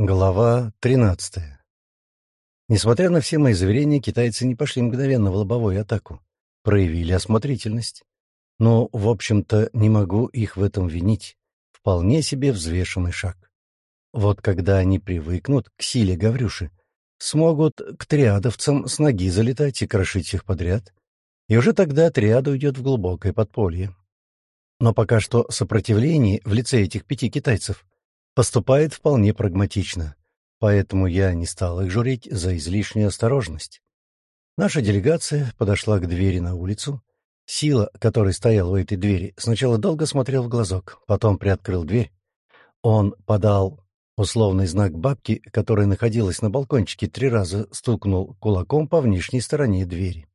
Глава 13. Несмотря на все мои заверения, китайцы не пошли мгновенно в лобовую атаку. Проявили осмотрительность. Но, в общем-то, не могу их в этом винить. Вполне себе взвешенный шаг. Вот когда они привыкнут к силе Гаврюши, смогут к триадовцам с ноги залетать и крошить их подряд, и уже тогда триада уйдет в глубокое подполье. Но пока что сопротивление в лице этих пяти китайцев — поступает вполне прагматично, поэтому я не стал их журить за излишнюю осторожность. Наша делегация подошла к двери на улицу. Сила, который стоял у этой двери, сначала долго смотрел в глазок, потом приоткрыл дверь. Он подал условный знак бабки, которая находилась на балкончике, три раза стукнул кулаком по внешней стороне двери.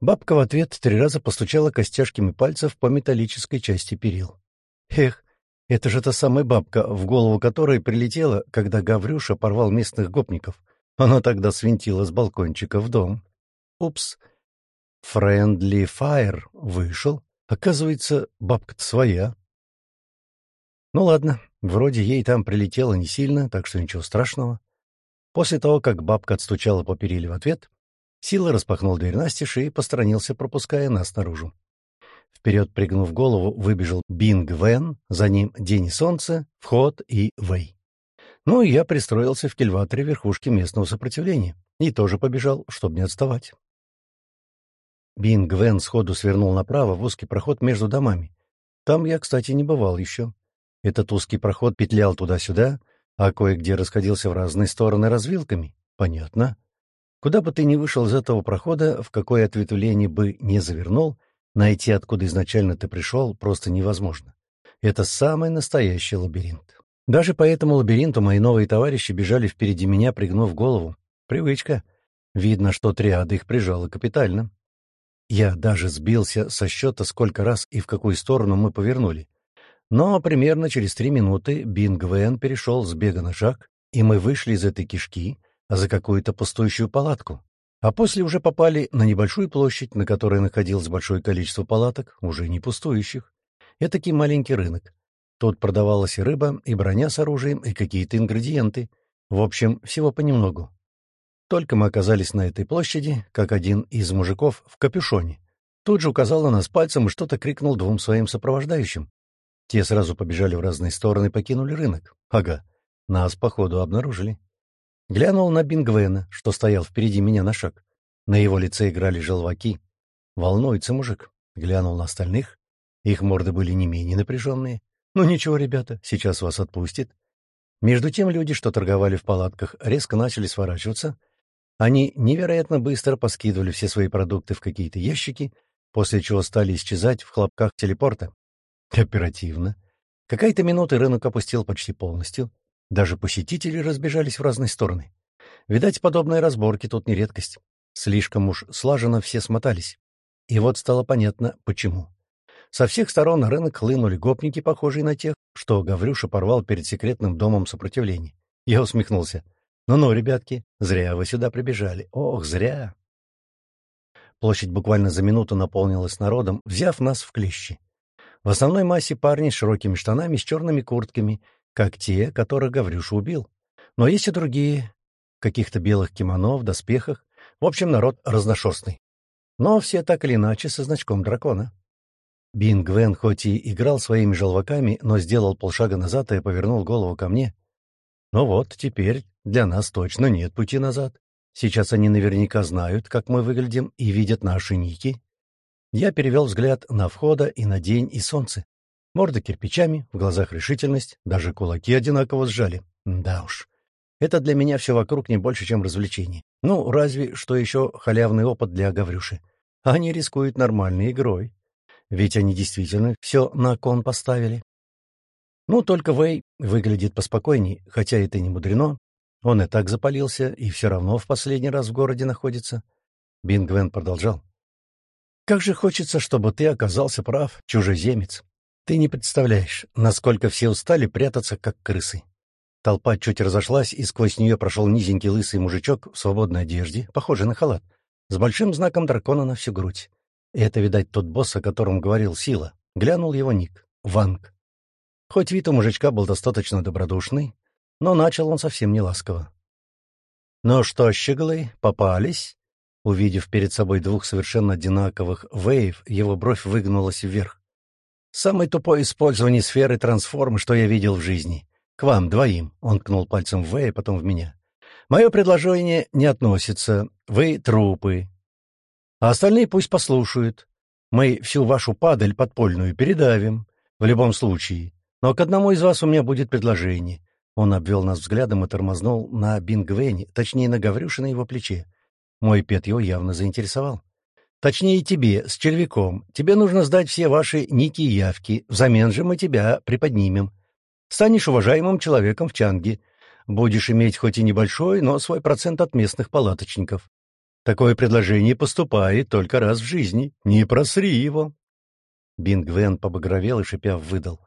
Бабка в ответ три раза постучала костяшками пальцев по металлической части перил. Эх, это же та самая бабка, в голову которой прилетела, когда Гаврюша порвал местных гопников. Она тогда свинтила с балкончика в дом. Упс. Френдли Фаер вышел. Оказывается, бабка-то своя. Ну ладно, вроде ей там прилетело не сильно, так что ничего страшного. После того, как бабка отстучала по периле в ответ, Сила распахнул дверь настежь и посторонился, пропуская нас наружу. Вперед пригнув голову, выбежал Бинг Вен, за ним День и Солнце, Вход и Вэй. Ну и я пристроился в кильваторе верхушки местного сопротивления и тоже побежал, чтобы не отставать. Бинг Вен сходу свернул направо в узкий проход между домами. Там я, кстати, не бывал еще. Этот узкий проход петлял туда-сюда, а кое-где расходился в разные стороны развилками. Понятно. Куда бы ты ни вышел из этого прохода, в какое ответвление бы не завернул, Найти, откуда изначально ты пришел, просто невозможно. Это самый настоящий лабиринт. Даже по этому лабиринту мои новые товарищи бежали впереди меня, пригнув голову. Привычка. Видно, что триада их прижала капитально. Я даже сбился со счета, сколько раз и в какую сторону мы повернули. Но примерно через три минуты Бинг Вен перешел с бега на шаг, и мы вышли из этой кишки за какую-то пустующую палатку. А после уже попали на небольшую площадь, на которой находилось большое количество палаток, уже не пустующих. Этакий маленький рынок. Тут продавалась и рыба, и броня с оружием, и какие-то ингредиенты. В общем, всего понемногу. Только мы оказались на этой площади, как один из мужиков в капюшоне. Тут же указал на нас пальцем и что-то крикнул двум своим сопровождающим. Те сразу побежали в разные стороны и покинули рынок. Ага, нас, походу, обнаружили. Глянул на Бингвена, что стоял впереди меня на шаг. На его лице играли желваки. Волнуется мужик. Глянул на остальных. Их морды были не менее напряженные. «Ну ничего, ребята, сейчас вас отпустит». Между тем люди, что торговали в палатках, резко начали сворачиваться. Они невероятно быстро поскидывали все свои продукты в какие-то ящики, после чего стали исчезать в хлопках телепорта. Оперативно. Какая-то минута рынок опустил почти полностью. Даже посетители разбежались в разные стороны. Видать, подобные разборки тут не редкость. Слишком уж слаженно все смотались. И вот стало понятно, почему. Со всех сторон на рынок хлынули гопники, похожие на тех, что Гаврюша порвал перед секретным домом сопротивления. Я усмехнулся. «Ну-ну, ребятки, зря вы сюда прибежали. Ох, зря!» Площадь буквально за минуту наполнилась народом, взяв нас в клещи. В основной массе парни с широкими штанами, с черными куртками как те, которых Гаврюша убил. Но есть и другие, каких-то белых кимоно, в доспехах. В общем, народ разношерстный. Но все так или иначе со значком дракона. Бингвен хоть и играл своими желваками, но сделал полшага назад и повернул голову ко мне. Ну вот, теперь для нас точно нет пути назад. Сейчас они наверняка знают, как мы выглядим, и видят наши ники. Я перевел взгляд на входа и на день и солнце. Морда кирпичами, в глазах решительность, даже кулаки одинаково сжали. Да уж. Это для меня все вокруг не больше, чем развлечение. Ну, разве что еще халявный опыт для Гаврюши. Они рискуют нормальной игрой. Ведь они действительно все на кон поставили. Ну, только Вэй выглядит поспокойней, хотя это не мудрено. Он и так запалился, и все равно в последний раз в городе находится. Бингвен продолжал. «Как же хочется, чтобы ты оказался прав, чужеземец. Ты не представляешь, насколько все устали прятаться, как крысы. Толпа чуть разошлась, и сквозь нее прошел низенький лысый мужичок в свободной одежде, похожий на халат, с большим знаком дракона на всю грудь. И это, видать, тот босс, о котором говорил Сила. Глянул его ник — Ванг. Хоть вид у мужичка был достаточно добродушный, но начал он совсем не ласково. «Ну что, щеглы, попались?» Увидев перед собой двух совершенно одинаковых вейв, его бровь выгнулась вверх. «Самое тупое использование сферы трансформы, что я видел в жизни. К вам, двоим», — он кнул пальцем в Вэй, потом в меня. «Мое предложение не относится. Вы трупы. А остальные пусть послушают. Мы всю вашу падаль подпольную передавим. В любом случае. Но к одному из вас у меня будет предложение. Он обвел нас взглядом и тормознул на Бингвене, точнее, на Гаврюше на его плече. Мой пет его явно заинтересовал. «Точнее, тебе, с червяком. Тебе нужно сдать все ваши ники и явки. Взамен же мы тебя приподнимем. Станешь уважаемым человеком в Чанге. Будешь иметь хоть и небольшой, но свой процент от местных палаточников. Такое предложение поступает только раз в жизни. Не просри его». Бингвен побагровел и шипя выдал.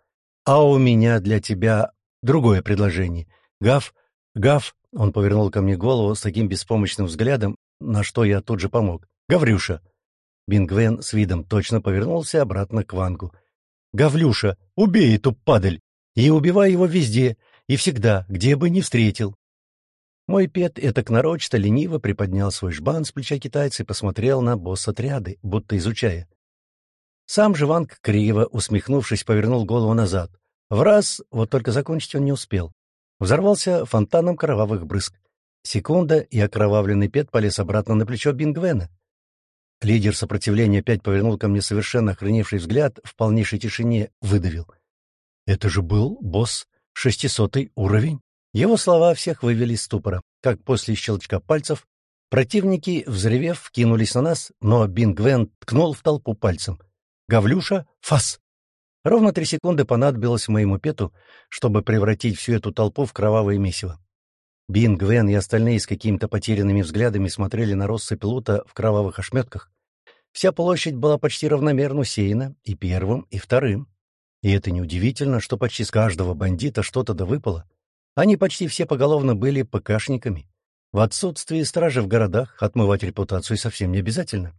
«А у меня для тебя другое предложение. Гав, Гав, он повернул ко мне голову с таким беспомощным взглядом, на что я тут же помог. Гаврюша. Бингвен с видом точно повернулся обратно к Вангу. Гавлюша, убей эту падаль! И убивай его везде и всегда, где бы ни встретил. Мой пет этак нарочно лениво приподнял свой жбан с плеча китайца и посмотрел на босс-отряды, будто изучая. Сам же Ванг, криво усмехнувшись, повернул голову назад. В раз, вот только закончить он не успел. Взорвался фонтаном кровавых брызг. Секунда, и окровавленный Пет полез обратно на плечо Бингвена. Лидер сопротивления опять повернул ко мне совершенно охреневший взгляд, в полнейшей тишине выдавил. «Это же был босс, шестисотый уровень?» Его слова всех вывели из ступора, как после щелчка пальцев. Противники, взревев, кинулись на нас, но Бингвен ткнул в толпу пальцем. «Гавлюша, фас!» Ровно три секунды понадобилось моему пету, чтобы превратить всю эту толпу в кровавое месиво. Бин, Гвен и остальные с какими-то потерянными взглядами смотрели на россыпь лута в кровавых ошметках. Вся площадь была почти равномерно усеяна и первым, и вторым. И это неудивительно, что почти с каждого бандита что-то да выпало. Они почти все поголовно были ПКшниками. В отсутствии стражи в городах отмывать репутацию совсем не обязательно.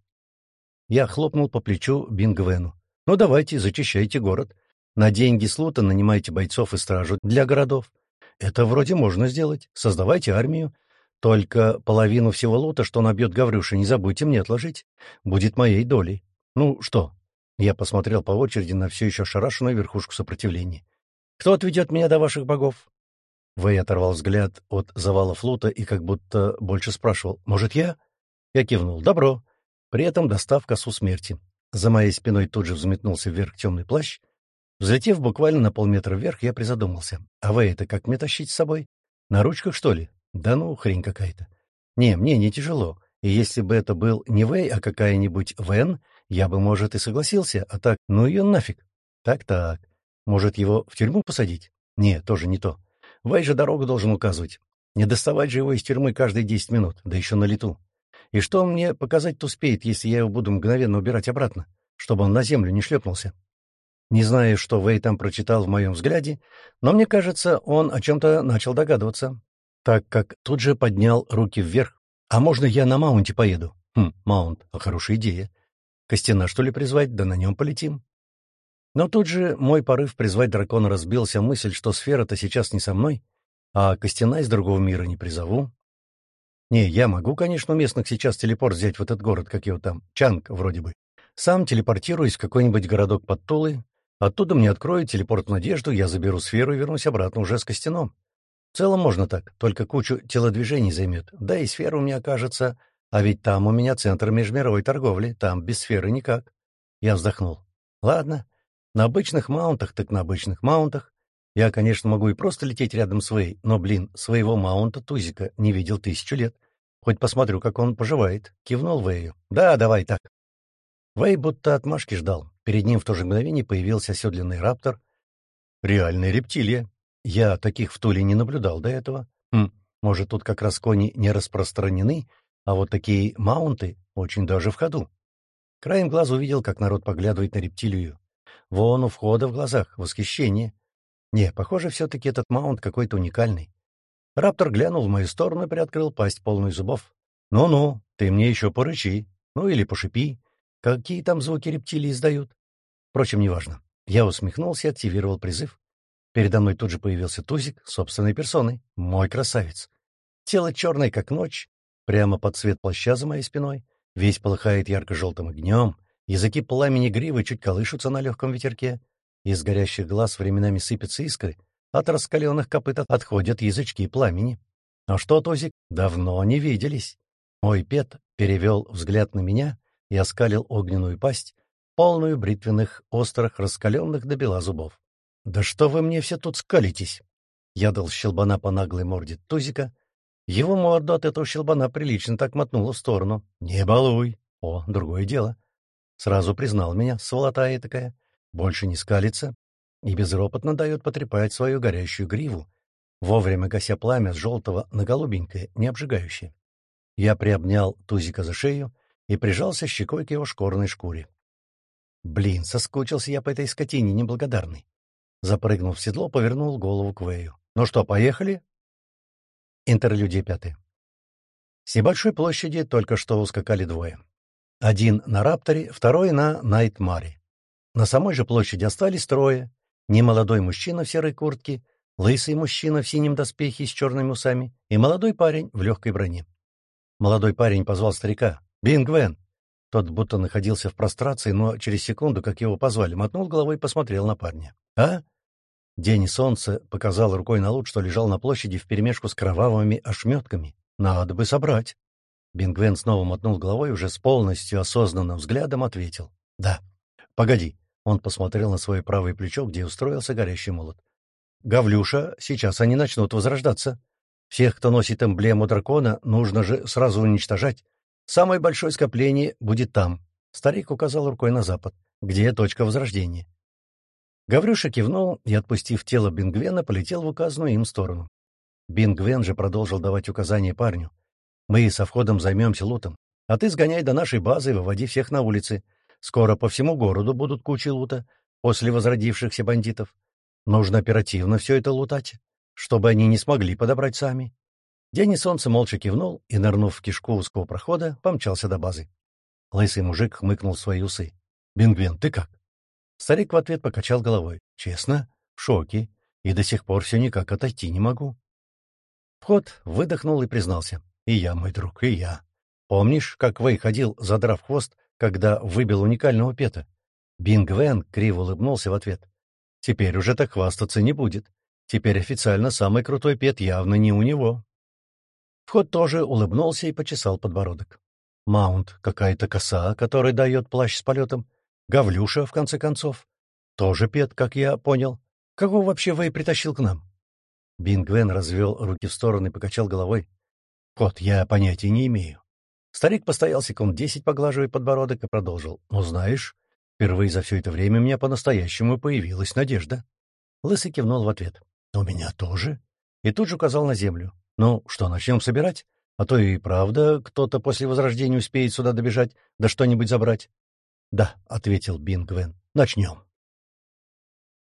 Я хлопнул по плечу Бингвену. Ну давайте, зачищайте город. На деньги слута нанимайте бойцов и стражу для городов. Это вроде можно сделать. Создавайте армию. Только половину всего лута, что набьет Гаврюша, не забудьте мне отложить. Будет моей долей. Ну что? Я посмотрел по очереди на все еще шарашенную верхушку сопротивления. Кто отведет меня до ваших богов? Вэй оторвал взгляд от завалов лута и как будто больше спрашивал. «Может, я?» Я кивнул. «Добро». При этом достав косу смерти. За моей спиной тут же взметнулся вверх темный плащ. Взлетев буквально на полметра вверх, я призадумался. А вы это как мне тащить с собой? На ручках, что ли? Да ну, хрень какая-то. Не, мне не тяжело. И если бы это был не Вэй, а какая-нибудь Вен, я бы, может, и согласился. А так, ну ее нафиг. Так-так. Может, его в тюрьму посадить? Не, тоже не то. Вэй же дорогу должен указывать. Не доставать же его из тюрьмы каждые десять минут, да еще на лету. И что он мне показать-то успеет, если я его буду мгновенно убирать обратно, чтобы он на землю не шлепнулся? Не знаю, что Вэй там прочитал в моем взгляде, но мне кажется, он о чем-то начал догадываться, так как тут же поднял руки вверх. «А можно я на маунте поеду?» «Хм, маунт, а хорошая идея. Костяна, что ли, призвать? Да на нем полетим». Но тут же мой порыв призвать дракона разбился мысль, что сфера-то сейчас не со мной, а Костяна из другого мира не призову, не, я могу, конечно, у местных сейчас телепорт взять в этот город, как его там, Чанг вроде бы. Сам телепортируюсь в какой-нибудь городок под Тулой, оттуда мне откроют телепорт в Надежду, я заберу сферу и вернусь обратно уже с Костяном. В целом можно так, только кучу телодвижений займет. Да и сфера у меня окажется, а ведь там у меня центр межмировой торговли, там без сферы никак. Я вздохнул. Ладно, на обычных маунтах так на обычных маунтах. Я, конечно, могу и просто лететь рядом с Вэй, но, блин, своего маунта Тузика не видел тысячу лет. Хоть посмотрю, как он поживает. Кивнул Вэю. Да, давай так. Вэй будто отмашки ждал. Перед ним в то же мгновение появился оседленный раптор. Реальная рептилия. Я таких в Туле не наблюдал до этого. Хм, может, тут как раз кони не распространены, а вот такие маунты очень даже в ходу. Краем глаза увидел, как народ поглядывает на рептилию. Вон у входа в глазах восхищение. Не, похоже, все-таки этот маунт какой-то уникальный. Раптор глянул в мою сторону и приоткрыл пасть полную зубов. «Ну-ну, ты мне еще порычи, ну или пошипи. Какие там звуки рептилии издают?» Впрочем, неважно. Я усмехнулся и активировал призыв. Передо мной тут же появился Тузик собственной персоной. Мой красавец. Тело черное, как ночь, прямо под цвет плаща за моей спиной. Весь полыхает ярко-желтым огнем. Языки пламени гривы чуть колышутся на легком ветерке. Из горящих глаз временами сыпятся искры. От раскаленных копыт отходят язычки пламени. «Ну что, Тузик, давно не виделись?» Мой пет перевел взгляд на меня и оскалил огненную пасть, полную бритвенных, острых, раскаленных до бела зубов. «Да что вы мне все тут скалитесь?» Я дал щелбана по наглой морде Тузика. Его морду от этого щелбана прилично так мотнуло в сторону. «Не балуй!» «О, другое дело!» Сразу признал меня, сволотая такая. Больше не скалится и безропотно дает потрепать свою горящую гриву, вовремя гася пламя с желтого на голубенькое, не обжигающее. Я приобнял Тузика за шею и прижался щекой к его шкорной шкуре. Блин, соскучился я по этой скотине неблагодарной. Запрыгнув в седло, повернул голову к Вэю. «Ну что, поехали?» Интерлюдия пятая. С небольшой площади только что ускакали двое. Один на Рапторе, второй на Найтмаре. На самой же площади остались трое. Немолодой мужчина в серой куртке, лысый мужчина в синем доспехе с черными усами и молодой парень в легкой броне. Молодой парень позвал старика. «Бингвен!» Тот будто находился в прострации, но через секунду, как его позвали, мотнул головой и посмотрел на парня. «А?» День солнца показал рукой на луд, что лежал на площади вперемешку с кровавыми ошметками. «Надо бы собрать». Бингвен снова мотнул головой, уже с полностью осознанным взглядом ответил. «Да». «Погоди». Он посмотрел на свое правое плечо, где устроился горящий молот. «Гавлюша, сейчас они начнут возрождаться. Всех, кто носит эмблему дракона, нужно же сразу уничтожать. Самое большое скопление будет там». Старик указал рукой на запад, где точка возрождения. Гаврюша кивнул и, отпустив тело Бингвена, полетел в указанную им сторону. Бингвен же продолжил давать указания парню. «Мы со входом займемся лутом, а ты сгоняй до нашей базы и выводи всех на улицы. Скоро по всему городу будут кучи лута после возродившихся бандитов. Нужно оперативно все это лутать, чтобы они не смогли подобрать сами». День и солнце молча кивнул и, нырнув в кишку узкого прохода, помчался до базы. Лысый мужик хмыкнул свои усы. «Бингвен, ты как?» Старик в ответ покачал головой. «Честно? В шоке. И до сих пор все никак отойти не могу». Вход выдохнул и признался. «И я, мой друг, и я. Помнишь, как Вэй ходил, задрав хвост, когда выбил уникального пета?» Бингвен криво улыбнулся в ответ. «Теперь уже так хвастаться не будет. Теперь официально самый крутой пет явно не у него». Вход тоже улыбнулся и почесал подбородок. Маунт, какая-то коса, которая дает плащ с полетом. Гавлюша, в конце концов. Тоже пет, как я понял. Кого вообще Вэй притащил к нам? Бингвен развел руки в стороны и покачал головой. Кот, я понятия не имею. Старик постоял секунд десять, поглаживая подбородок, и продолжил. Ну, знаешь, впервые за все это время у меня по-настоящему появилась надежда. Лысый кивнул в ответ. У меня тоже. И тут же указал на землю. Ну, что, начнем собирать? А то и правда кто-то после возрождения успеет сюда добежать, да что-нибудь забрать. — Да, — ответил Бингвен. — Начнем.